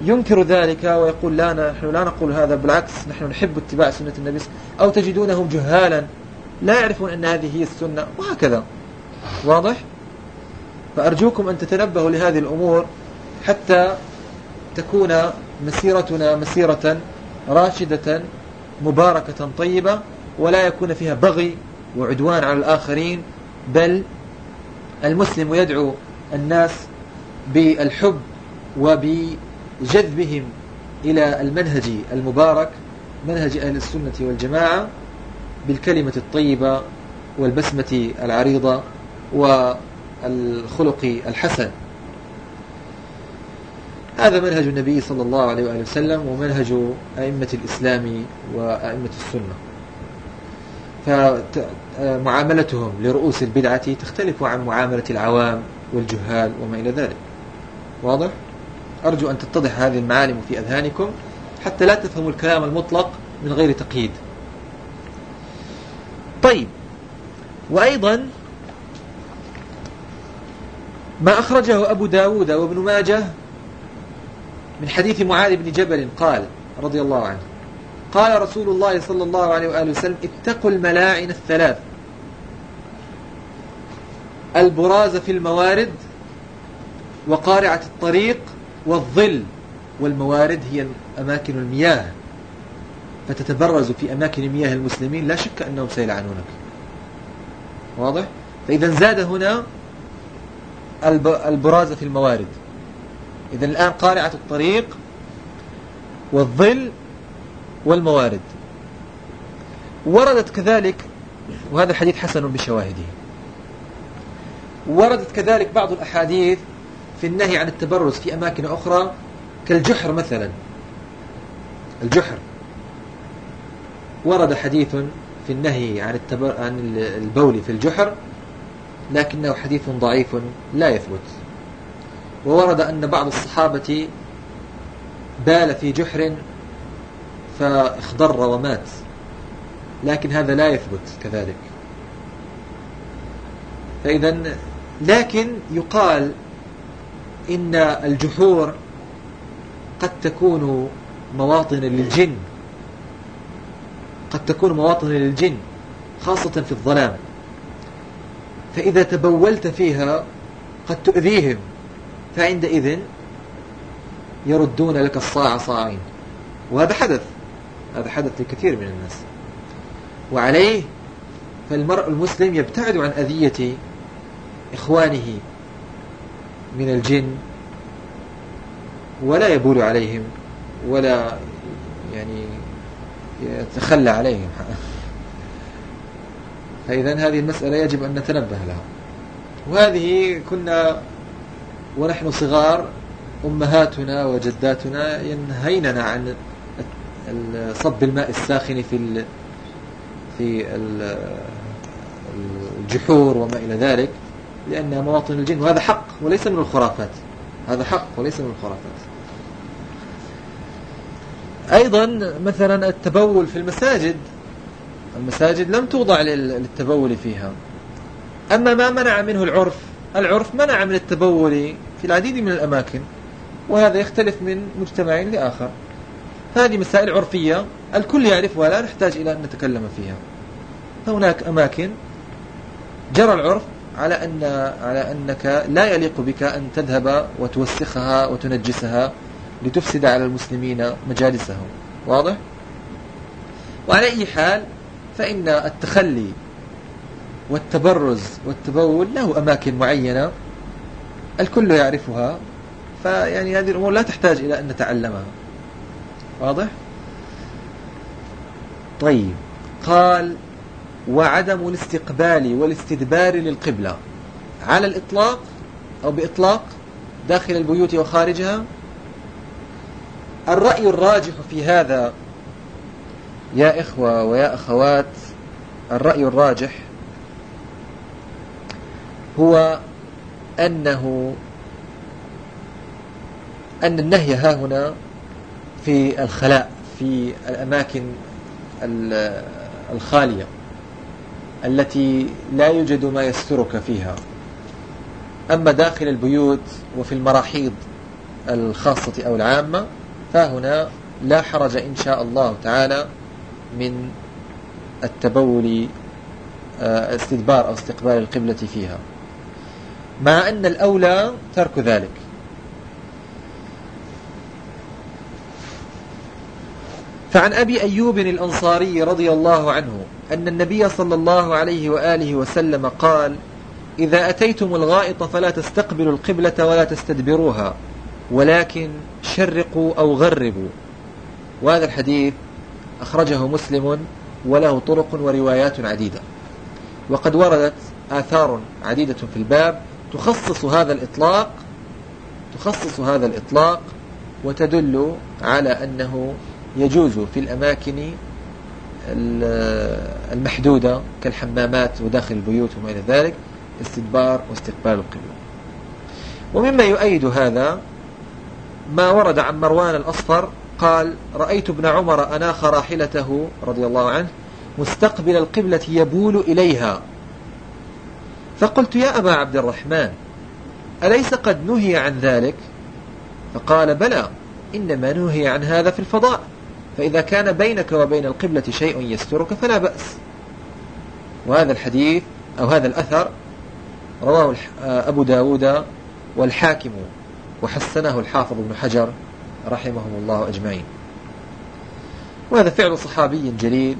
[SPEAKER 1] ينكر ذلك ويقول لا نحن لا نقول هذا بالعكس نحن نحب اتباع سنة النبي أو تجدونهم جهالا لا يعرفون أن هذه هي السنة وهكذا. واضح؟ فأرجوكم أن تتنبهوا لهذه الأمور حتى تكون مسيرتنا مسيرة راشدة مباركة طيبة ولا يكون فيها بغي وعدوان على الآخرين بل المسلم يدعو الناس بالحب وبجذبهم إلى المنهج المبارك منهج أهل السنة والجماعة. بالكلمة الطيبة والبسمة العريضة والخلق الحسن. هذا منهج النبي صلى الله عليه وآله وسلم ومنهج أئمة الإسلام وأئمة السنة. فمعاملتهم لرؤوس البدعة تختلف عن معاملة العوام والجهال وما إلى ذلك. واضح؟ أرجو أن تتضح هذه المعالم في أذهانكم حتى لا تفهموا الكلام المطلق من غير تقييد. طيب. وأيضا ما أخرجه أبو داود وابن ماجه من حديث معاذ بن جبل قال رضي الله عنه قال رسول الله صلى الله عليه وآله وسلم اتقوا الملاعن الثلاث. البراز في الموارد وقارعة الطريق والظل والموارد هي أماكن المياه. فتتبرز في أماكن مياه المسلمين لا شك أنهم سيلعنونك. واضح؟ فإذا زاد هنا البراز في الموارد. إذا الآن قارعة الطريق والظل والموارد. وردت كذلك وهذا الحديث حسن بشواهده. وردت كذلك بعض الأحاديث في النهي عن التبرز في أماكن أخرى كالجحر مثلا. الجحر. ورد حديث في النهي عن. عن البول في الجحر لكنه حديث ضعيف لا يثبت وورد أن بعض الصحابة بال في جحر فاخضر ومات لكن هذا لا يثبت كذلك فإذا لكن يقال إن الجحور قد تكون مواطن للجن قد تكون مواطن للجن خاصة في الظلام. فإذا تبولت فيها قد تؤذيهم فعندئذ يردون لك الصاع صاعين وهذا حدث هذا حدث لكثير من الناس. وعليه فالمرء المسلم يبتعد عن أذية إخوانه من الجن ولا يبول عليهم ولا يعني يتخلى عليهم. فإذا هذه المسألة يجب أن نتنبه لها. وهذه كنا ونحن صغار أمهاتنا وجداتنا ينهيننا عن صب الماء الساخن في في الجحور وما إلى ذلك لأنها مواطن الجن وهذا حق وليس من الخرافات. هذا حق وليس من الخرافات. أيضا مثلا التبول في المساجد المساجد لم توضع للتبول فيها. أما ما منع منه العرف العرف منع من التبول في العديد من الأماكن وهذا يختلف من مجتمع لآخر. هذه مسائل عرفية الكل يعرفها لا نحتاج إلى أن نتكلم فيها. فهناك أماكن جرى العرف على أن على أنك لا يليق بك أن تذهب وتوسخها وتنجسها. لتفسد على المسلمين مجالسهم واضح؟ وعلى أي حال فإن التخلي والتبرز والتبول له أماكن معينة الكل يعرفها فيعني هذه الأمور لا تحتاج إلى أن نتعلمها واضح؟ طيب قال وعدم الاستقبال والاستدبار للقبلة على الإطلاق أو بإطلاق داخل البيوت وخارجها الرأي الراجح في هذا يا إخوة ويا أخوات الرأي الراجح هو أنه أن النهي ها هنا في الخلاء في الأماكن الخالية التي لا يوجد ما يسترك فيها. أما داخل البيوت وفي المراحيض الخاصة أو العامة فهنا لا حرج إن شاء الله تعالى من التبول آه، استدبار أو استقبال القبلة فيها. مع أن الأولى ترك ذلك. فعن أبي أيوب الأنصاري رضي الله عنه أن النبي صلى الله عليه وآله وسلم قال إذا أتيتم الغائط فلا تستقبلوا القبلة ولا تستدبروها. ولكن شرقوا أو غربوا. وهذا الحديث أخرجه مسلم وله طرق وروايات عديدة. وقد وردت آثار عديدة في الباب تخصص هذا الإطلاق تخصص هذا الإطلاق وتدل على أنه يجوز في الأماكن المحدودة كالحمامات وداخل البيوت وما إلى ذلك استدبار واستقبال القبلة ومما يؤيد هذا ما ورد عن مروان الأصفر قال رأيت ابن عمر أناخ راحلته رضي الله عنه مستقبل القبلة يبول إليها. فقلت يا أبا عبد الرحمن أليس قد نهي عن ذلك؟ فقال بلى إنما نهي عن هذا في الفضاء فإذا كان بينك وبين القبلة شيء يسترك فلا بأس. وهذا الحديث أو هذا الأثر رواه أبو داود والحاكم. وحسنه الحافظ ابن حجر رحمهم الله أجمعين. وهذا فعل صحابي جليل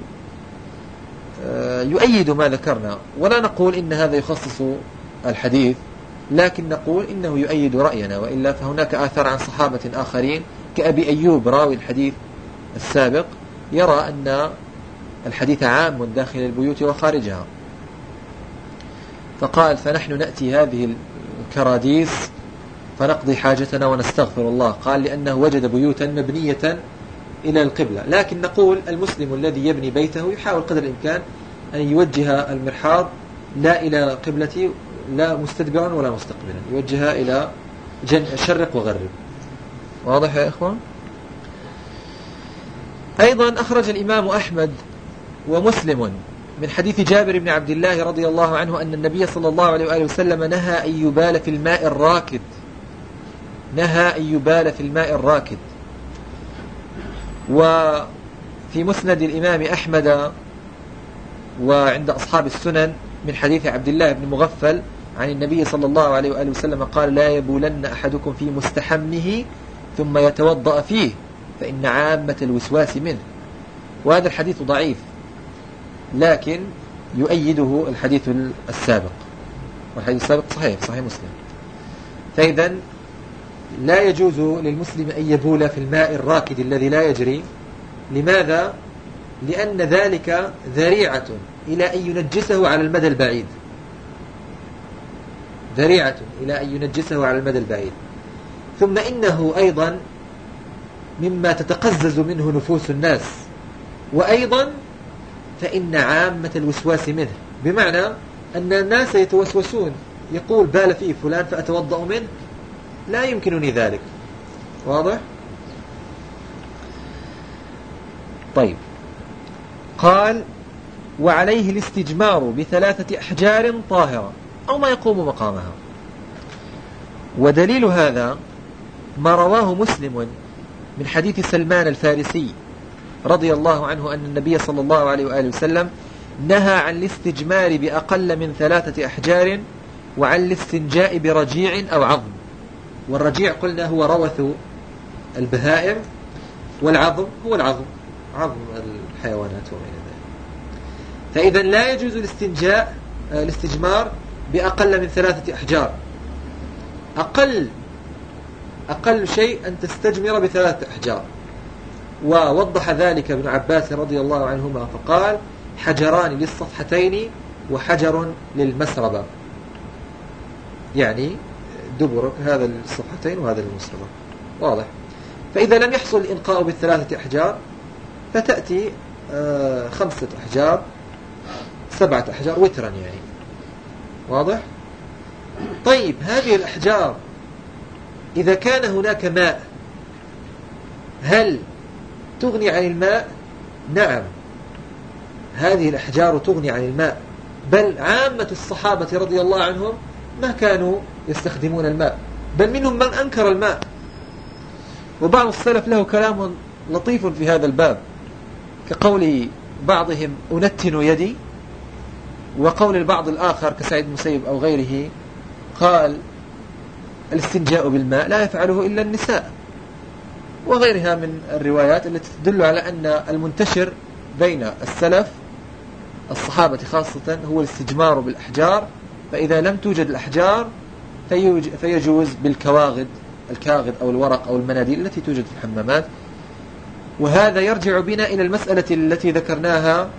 [SPEAKER 1] آه، يؤيد ما ذكرنا. ولا نقول إن هذا يخصص الحديث لكن نقول إنه يؤيد رأينا وإلا فهناك آثار عن صحابة آخرين كأبي أيوب راوي الحديث السابق يرى أن الحديث عام داخل البيوت وخارجها. فقال فنحن نأتي هذه الكراديس فنقضي حاجتنا ونستغفر الله. قال لأنه وجد بيوتا مبنية إلى القبلة. لكن نقول المسلم الذي يبني بيته يحاول قدر الإمكان أن يوجه المرحاض لا إلى قبلة لا مستدبرا ولا مستقبلا. يوجهها إلى جن شرق وغرب. واضح يا إخوان؟ أيضا أخرج الإمام أحمد ومسلم من حديث جابر بن عبد الله رضي الله عنه أن النبي صلى الله عليه وآله وسلم نهى أن يبال في الماء الراكد. نهى أن يبال في الماء الراكد. وفي مسند الإمام أحمد وعند أصحاب السنن من حديث عبد الله بن مغفل عن النبي صلى الله عليه وآله وسلم قال لا يبولن أحدكم في مستحمه ثم يتوضأ فيه فإن عامة الوسواس منه. وهذا الحديث ضعيف لكن يؤيده الحديث السابق. والحديث السابق صحيح صحيح مسلم. فإذا لا يجوز للمسلم أن يبول في الماء الراكد الذي لا يجري. لماذا؟ لأن ذلك ذريعة إلى أن ينجسه على المدى البعيد. ذريعة إلى أن ينجسه على المدى البعيد. ثم إنه أيضا مما تتقزز منه نفوس الناس. وأيضا فإن عامة الوسواس منه. بمعنى أن الناس يتوسوسون. يقول بال فيه فلان فأتوضأ منه. لا يمكنني ذلك. واضح؟ طيب. قال وعليه الاستجمار بثلاثة أحجار طاهرة أو ما يقوم مقامها. ودليل هذا ما رواه مسلم من حديث سلمان الفارسي رضي الله عنه أن النبي صلى الله عليه وآله وسلم نهى عن الاستجمار بأقل من ثلاثة أحجار وعن الاستنجاء برجيع أو عظم. والرجيع قلنا هو روث البهائم والعظم هو العظم عظم الحيوانات وغير ذلك. فإذا لا يجوز الاستنجاء آه، الاستجمار بأقل من ثلاثة أحجار. أقل أقل شيء أن تستجمر بثلاثة أحجار. ووضح ذلك ابن عباس رضي الله عنهما فقال حجران للصفحتين وحجر للمسربة. يعني دبر هذا للصفحتين وهذا للمسربة واضح. فإذا لم يحصل الإنقاء بالثلاثة أحجار فتأتي آه، خمسة أحجار سبعة أحجار وترا يعني. واضح؟ طيب هذه الأحجار إذا كان هناك ماء هل تغني عن الماء؟ نعم. هذه الأحجار تغني عن الماء. بل عامة الصحابة رضي الله عنهم ما كانوا يستخدمون الماء بل منهم من أنكر الماء. وبعض السلف له كلام لطيف في هذا الباب كقول بعضهم أنتن يدي وقول البعض الآخر كسعيد المسيب أو غيره قال الاستنجاء بالماء لا يفعله إلا النساء وغيرها من الروايات التي تدل على أن المنتشر بين السلف الصحابة خاصة هو الاستجمار بالأحجار فإذا لم توجد الأحجار فيجوز بالكواغد الكاغد أو الورق أو المناديل التي توجد في الحمامات. وهذا يرجع بنا إلى المسألة التي ذكرناها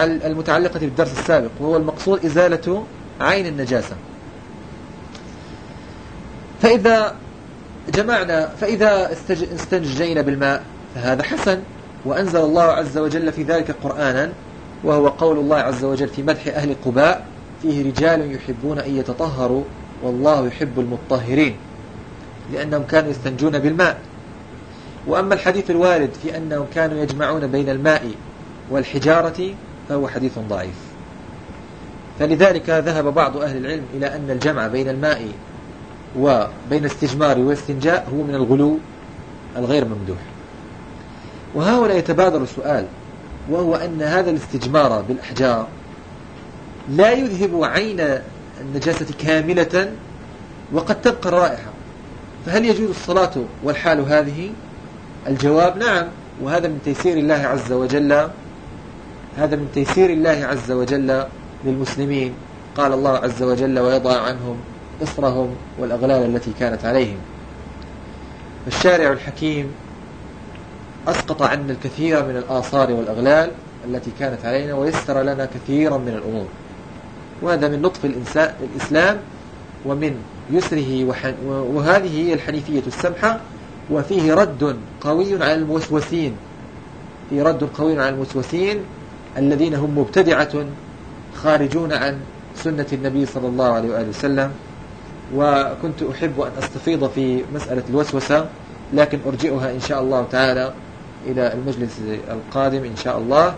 [SPEAKER 1] المتعلقة بالدرس السابق وهو المقصود إزالة عين النجاسة. فإذا جمعنا فإذا استنجينا بالماء فهذا حسن. وأنزل الله عز وجل في ذلك قرآنا وهو قول الله عز وجل في مدح أهل قباء. فيه رجال يحبون أن يتطهروا والله يحب المطهرين لأنهم كانوا يستنجون بالماء. وأما الحديث الوارد في أنهم كانوا يجمعون بين الماء والحجارة فهو حديث ضعيف. فلذلك ذهب بعض أهل العلم إلى أن الجمع بين الماء وبين الاستجمار والاستنجاء هو من الغلو الغير ممدوح. وهنا يتبادر السؤال وهو أن هذا الاستجمار بالأحجار لا يذهب عين النجاسة كاملة وقد تبقى الرائحة. فهل يجوز الصلاة والحال هذه؟ الجواب نعم وهذا من تيسير الله عز وجل هذا من تيسير الله عز وجل للمسلمين. قال الله عز وجل ويضع عنهم إصرهم والأغلال التي كانت عليهم. فالشارع الحكيم أسقط عنا الكثير من الآثار والأغلال التي كانت علينا ويسر لنا كثيرا من الأمور. وهذا من لطف الإسلام ومن يسره وهذه هي الحنيفية السمحة وفيه رد قوي على الموسوسين. في رد قوي على الموسوسين الذين هم مبتدعة خارجون عن سنة النبي صلى الله عليه وآله وسلم. وكنت أحب أن أستفيض في مسألة الوسوسة لكن أرجئها إن شاء الله تعالى إلى المجلس القادم إن شاء الله.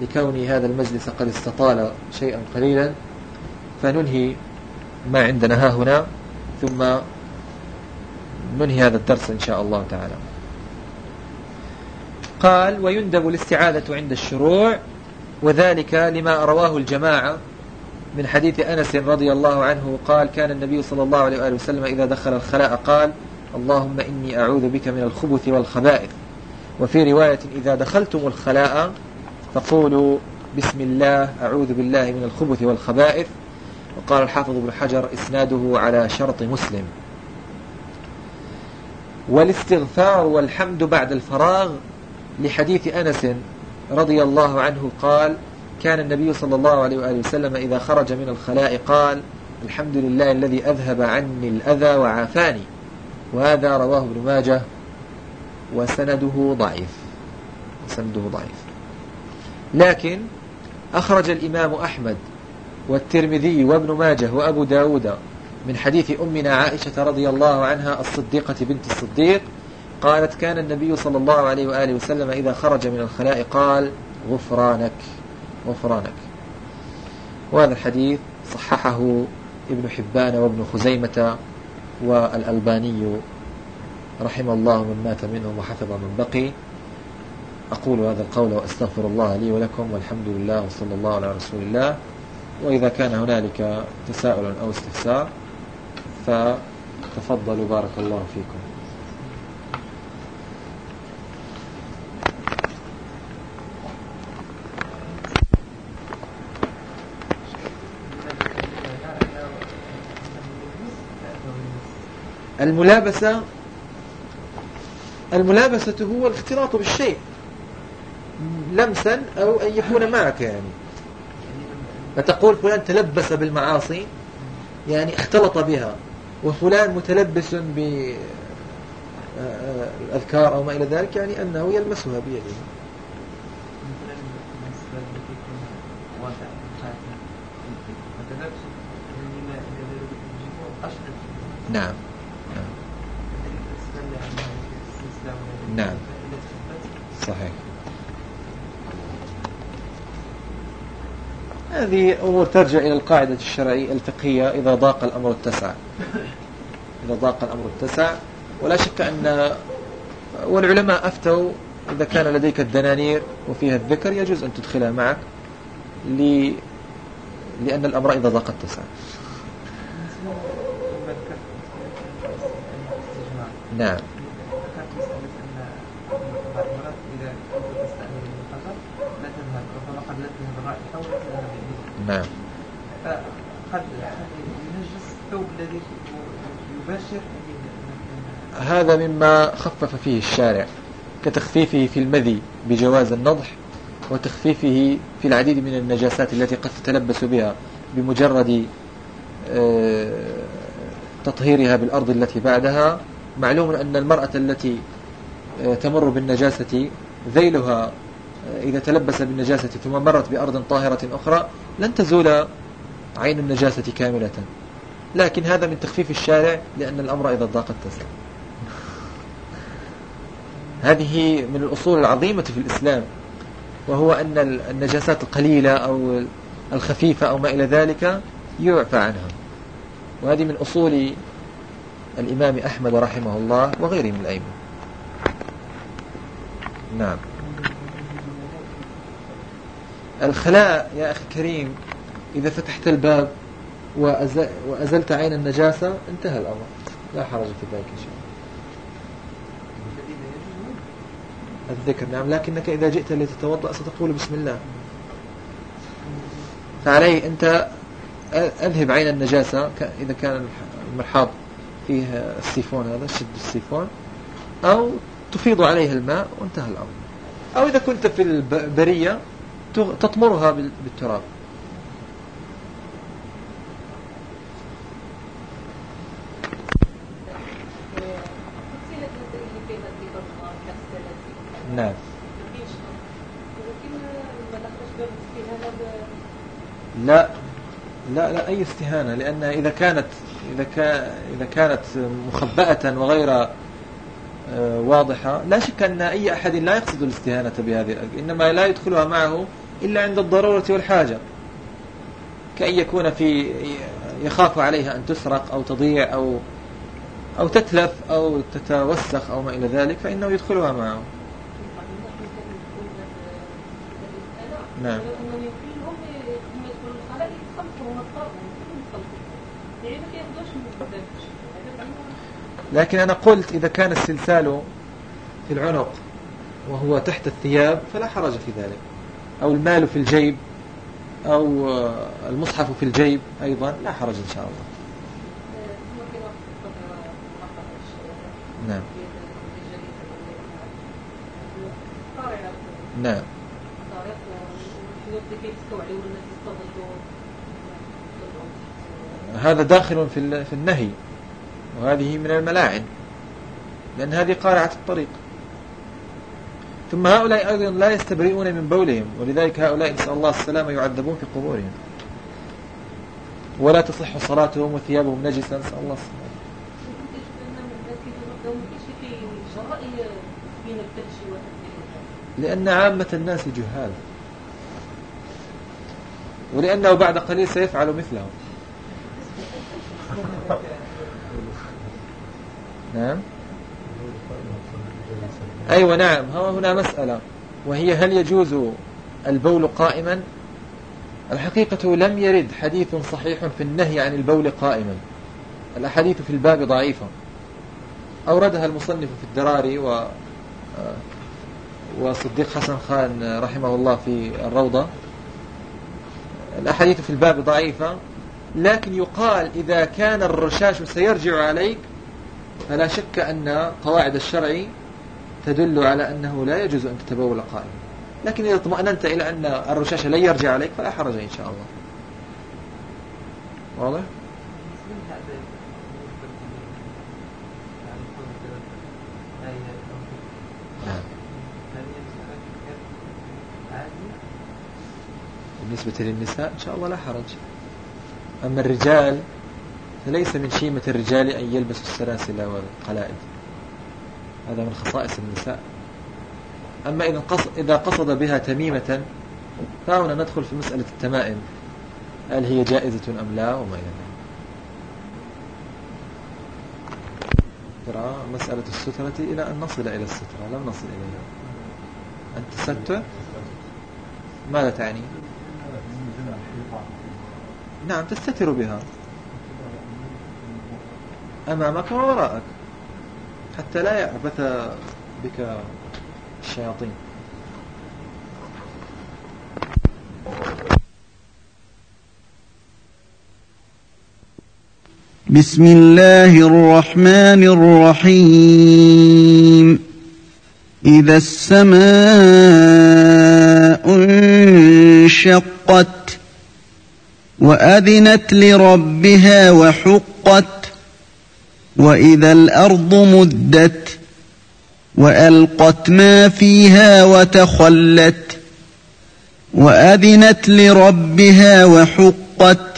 [SPEAKER 1] لكون هذا المجلس قد استطال شيئا قليلا فننهي ما عندنا ها هنا ثم ننهي هذا الدرس إن شاء الله تعالى. قال ويندب الاستعاذة عند الشروع وذلك لما رواه الجماعة من حديث أنس رضي الله عنه قال كان النبي صلى الله عليه وآله وسلم إذا دخل الخلاء قال اللهم إني أعوذ بك من الخبث والخبائث. وفي رواية إذا دخلتم الخلاء فقولوا بسم الله أعوذ بالله من الخبث والخبائث. وقال الحافظ ابن حجر إسناده على شرط مسلم. والاستغفار والحمد بعد الفراغ لحديث أنس رضي الله عنه قال كان النبي صلى الله عليه وآله وسلم إذا خرج من الخلاء قال الحمد لله الذي أذهب عني الأذى وعافاني. وهذا رواه ابن ماجه وسنده ضعيف. سنده ضعيف. لكن أخرج الإمام أحمد والترمذي وابن ماجه وأبو داود من حديث أمنا عائشة رضي الله عنها الصديقة بنت الصديق قالت كان النبي صلى الله عليه وآله وسلم إذا خرج من الخلاء قال غفرانك غفرانك. وهذا الحديث صححه ابن حبان وابن خزيمة والألباني رحم الله من مات منهم وحفظ من بقي. أقول هذا القول وأستغفر الله لي ولكم والحمد لله وصلى الله على رسول الله. وإذا كان هنالك تساؤل أو استفسار فتفضلوا بارك الله فيكم. الملابسة الملابسة هو الاختلاط بالشيء. لمسا أو أن يكون معك يعني. فتقول فلان تلبس بالمعاصي يعني اختلط بها وفلان متلبس بالأذكار أو ما إلى ذلك يعني أنه يلمسها بيده. نعم. نعم. هذه أمور ترجع إلى القاعدة الشرعية الفقهية إذا ضاق الأمر اتسع إذا ضاق الأمر اتسع ولا شك أن والعلماء أفتوا إذا كان لديك الدنانير وفيها الذكر يجوز أن تدخلها معك ل... لأن الأمر إذا ضاق اتسع نعم. نعم. فقد ينجس الثوب الذي يباشر هذا مما خفف فيه الشارع كتخفيفه في المذي بجواز النضح وتخفيفه في العديد من النجاسات التي قد تتلبس بها بمجرد آه، تطهيرها بالأرض التي بعدها. معلوم أن المرأة التي آه، تمر بالنجاسة ذيلها إذا تلبس بالنجاسة ثم مرت بأرض طاهرة أخرى لن تزول عين النجاسة كاملة. لكن هذا من تخفيف الشارع لأن الأمر إذا ضاق اتسع هذه من الأصول العظيمة في الإسلام وهو أن النجاسات القليلة أو الخفيفة أو ما إلى ذلك يعفى عنها. وهذه من أصول الإمام أحمد رحمه الله وغيره من الأئمة. نعم. الخلاء يا أخي كريم إذا فتحت الباب وأزلت عين النجاسة انتهى الأمر. لا حرج في ذلك إن شاء الله. الذكر نعم لكنك إذا جئت لتتوضأ ستقول بسم الله. فعليه أنت أذهب عين النجاسة إذا كان المرحاض فيه السيفون هذا شد السيفون أو تفيض عليها الماء وانتهى الأمر. أو إذا كنت في البرية تطمرها بالتراب. نعم. لا لا لا أي استهانة لأن إذا كانت إذا كان إذا كانت مخبأة وغير آه، واضحة لا شك أن أي أحد لا يقصد الاستهانة بهذه إنما لا يدخلها معه إلا عند الضرورة والحاجة. كأن يكون في يخاف عليها أن تسرق أو تضيع أو أو تتلف أو تتوسخ أو ما إلى ذلك فإنه يدخلها معه. نعم. لكن أنا قلت إذا كان السلسال في العنق وهو تحت الثياب فلا حرج في ذلك. أو المال في الجيب أو المصحف في الجيب أيضا لا حرج إن شاء الله. نعم. نعم. هذا داخل في النهي وهذه من الملاعن لأن هذه قارعة الطريق. ثم هؤلاء أيضا لا يستبرئون من بولهم ولذلك هؤلاء نسأل الله السلامة يعذبون في قبورهم. ولا تصح صلاتهم وثيابهم نجسة نسأل الله السلامة. لأن عامة الناس جهال. ولأنه بعد قليل سيفعل مثلهم. نعم؟ أيوة نعم ها هنا مسألة. وهي هل يجوز البول قائما؟ الحقيقة لم يرد حديث صحيح في النهي عن البول قائما. الأحاديث في الباب ضعيفة. أوردها المصنف في الدراري و آه، وصديق حسن خان رحمه الله في الروضة. الأحاديث في الباب ضعيفة لكن يقال إذا كان الرشاش سيرجع عليك فلا شك أن قواعد الشرع تدل على أنه لا يجوز أن تتبول قائما لكن إذا اطمأننت إلى أن الرشاش لن يرجع عليك فلا حرج إن شاء الله. واضح؟ بالنسبة للنساء إن شاء الله لا حرج. أما الرجال فليس من شيمة الرجال أن يلبسوا السلاسل والقلائد. هذا من خصائص النساء. أما إذا قصد, إذا قصد بها تميمة فهنا ندخل في مسألة التمائم. هل هي جائزة أم لا وما إلى ذلك؟ مسألة السترة إلى أن نصل إلى السترة. لم نصل إليها التستر ماذا تعني؟ نعم تستتر بها. أمامك ووراءك. حتى لا يعبث بك الشياطين.
[SPEAKER 2] بسم الله الرحمن الرحيم. إذا السماء انشقت وأذنت لربها وحقت وإذا الأرض مدت وألقت ما فيها وتخلت وأذنت لربها وحقت